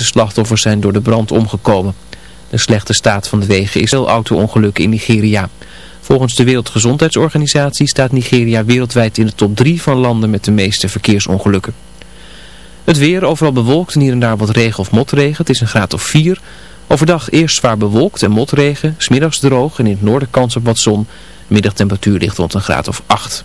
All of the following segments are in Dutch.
meeste slachtoffers zijn door de brand omgekomen. De slechte staat van de wegen is veel auto-ongelukken in Nigeria. Volgens de Wereldgezondheidsorganisatie staat Nigeria wereldwijd in de top 3 van landen met de meeste verkeersongelukken. Het weer overal bewolkt en hier en daar wat regen of motregen. Het is een graad of 4. Overdag eerst zwaar bewolkt en motregen. Smiddags droog en in het noorden kans op wat zon. Middagtemperatuur ligt rond een graad of 8.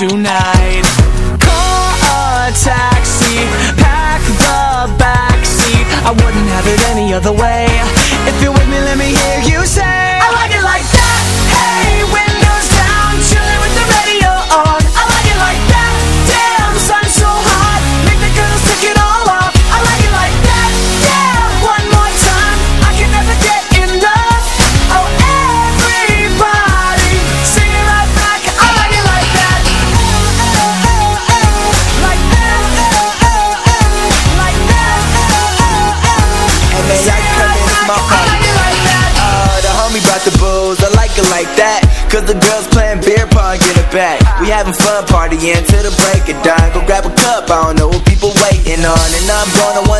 tonight partying till the break of dawn. Go grab a cup, I don't know what people waiting on. And I'm want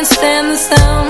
can't stand the sound.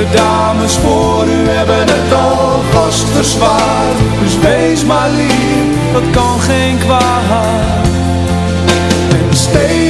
De dames voor u hebben het al vast verzwaard. Dus wees maar lief, dat kan geen kwaad. En stelen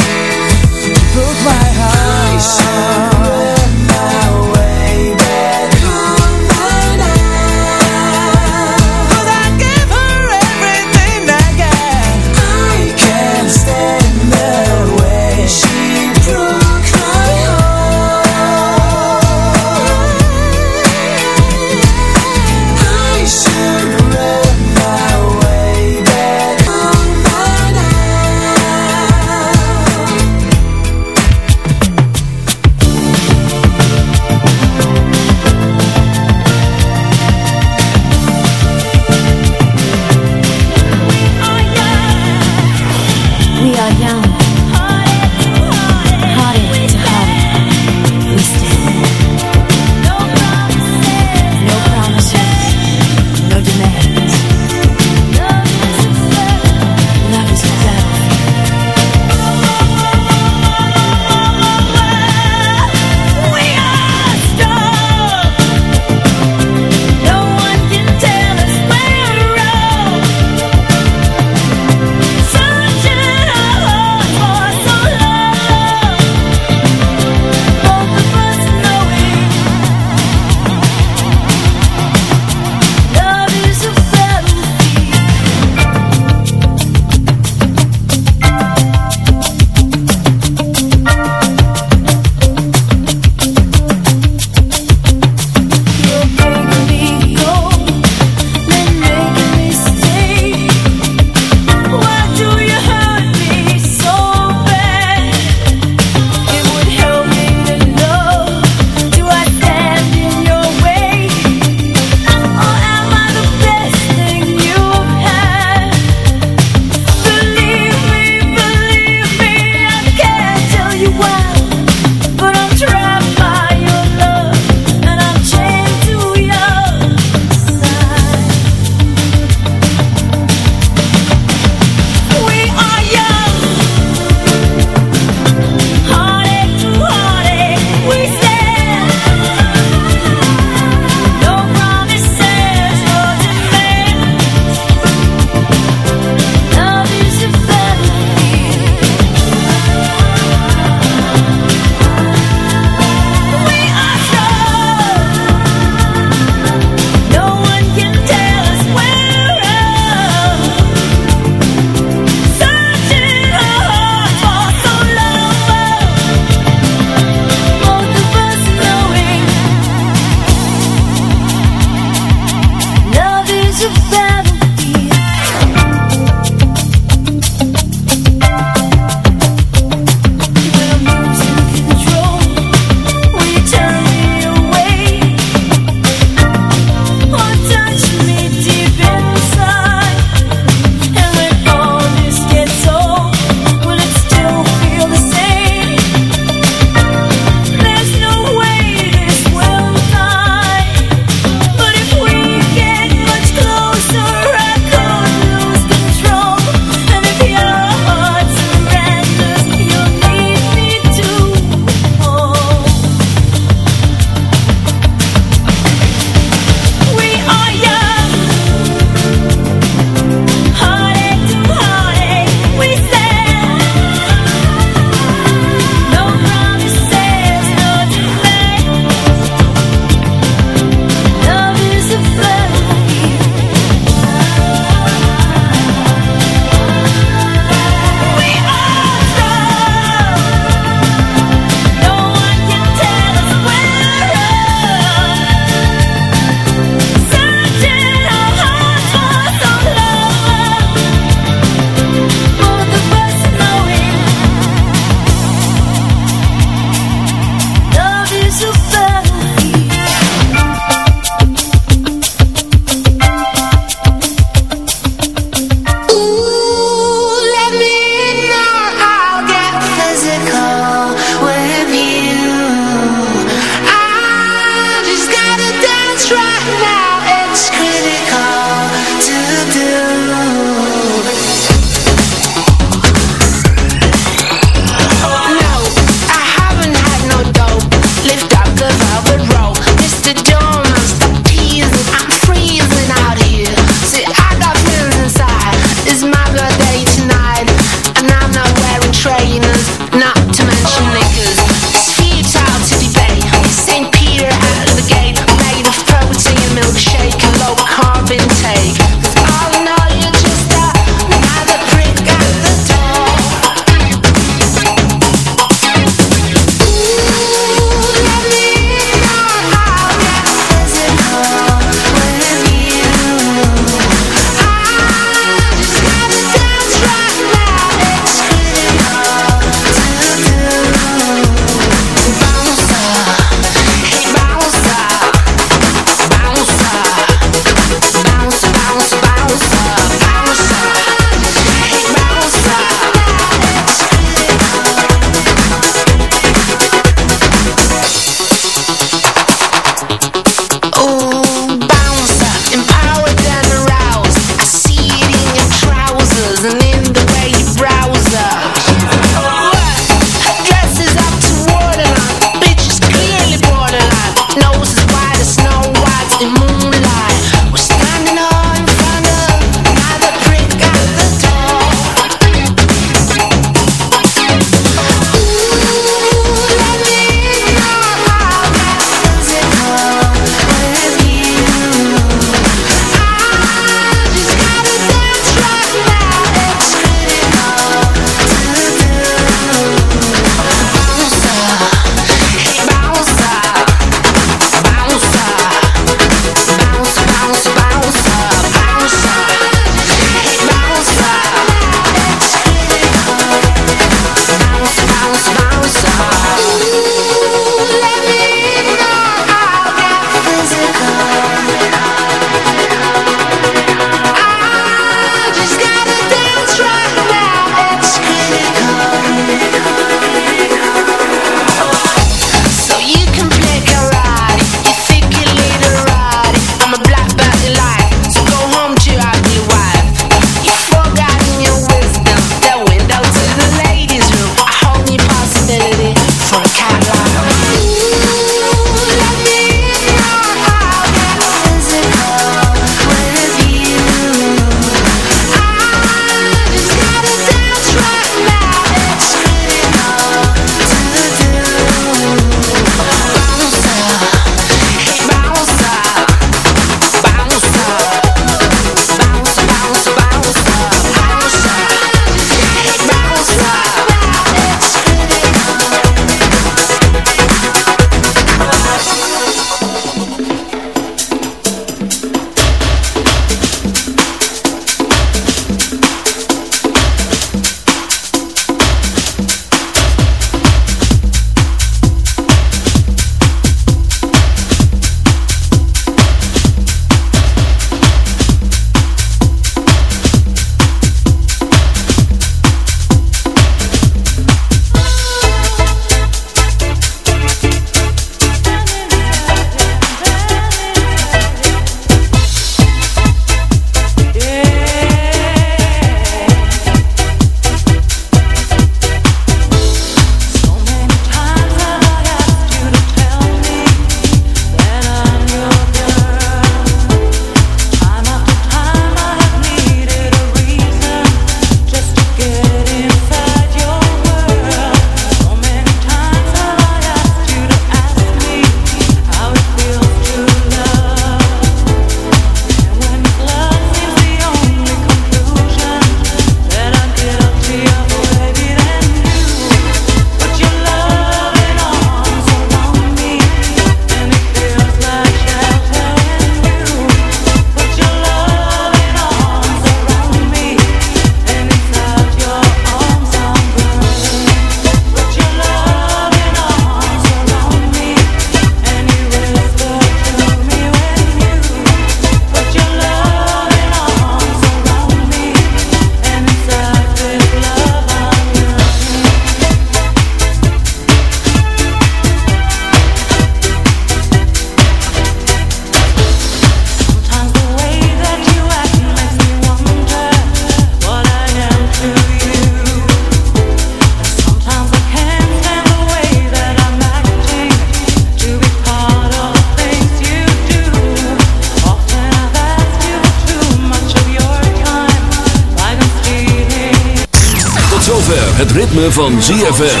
Het ritme van ZFM.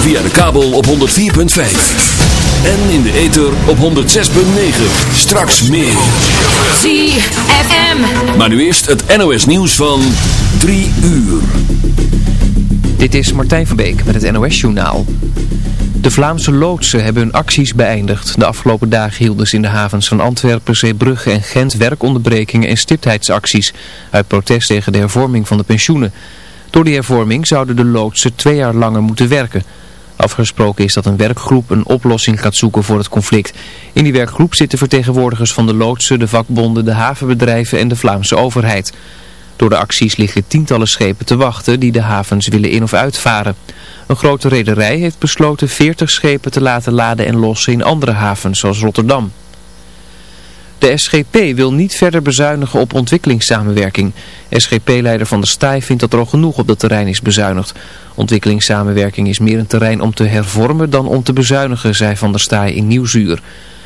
Via de kabel op 104.5. En in de ether op 106.9. Straks meer. ZFM. Maar nu eerst het NOS nieuws van 3 uur. Dit is Martijn van Beek met het NOS Journaal. De Vlaamse loodsen hebben hun acties beëindigd. De afgelopen dagen hielden ze in de havens van Antwerpen, Zeebrugge en Gent werkonderbrekingen en stiptheidsacties. Uit protest tegen de hervorming van de pensioenen. Door die hervorming zouden de loodsen twee jaar langer moeten werken. Afgesproken is dat een werkgroep een oplossing gaat zoeken voor het conflict. In die werkgroep zitten vertegenwoordigers van de loodsen, de vakbonden, de havenbedrijven en de Vlaamse overheid. Door de acties liggen tientallen schepen te wachten die de havens willen in- of uitvaren. Een grote rederij heeft besloten 40 schepen te laten laden en lossen in andere havens, zoals Rotterdam. De SGP wil niet verder bezuinigen op ontwikkelingssamenwerking. SGP-leider Van der Staaij vindt dat er al genoeg op dat terrein is bezuinigd. Ontwikkelingssamenwerking is meer een terrein om te hervormen dan om te bezuinigen, zei Van der Staaij in Nieuwsuur.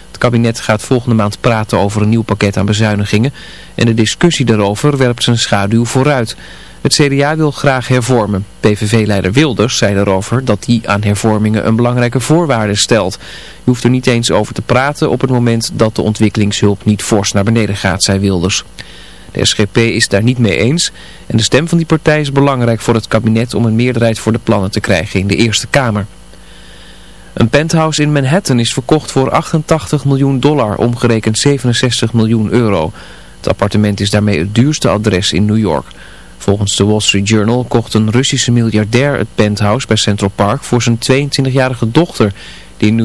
Het kabinet gaat volgende maand praten over een nieuw pakket aan bezuinigingen en de discussie daarover werpt zijn schaduw vooruit. Het CDA wil graag hervormen. PVV-leider Wilders zei daarover dat hij aan hervormingen een belangrijke voorwaarde stelt. Je hoeft er niet eens over te praten op het moment dat de ontwikkelingshulp niet fors naar beneden gaat, zei Wilders. De SGP is daar niet mee eens en de stem van die partij is belangrijk voor het kabinet om een meerderheid voor de plannen te krijgen in de Eerste Kamer. Een penthouse in Manhattan is verkocht voor 88 miljoen dollar, omgerekend 67 miljoen euro. Het appartement is daarmee het duurste adres in New York. Volgens de Wall Street Journal kocht een Russische miljardair het penthouse bij Central Park voor zijn 22-jarige dochter, die New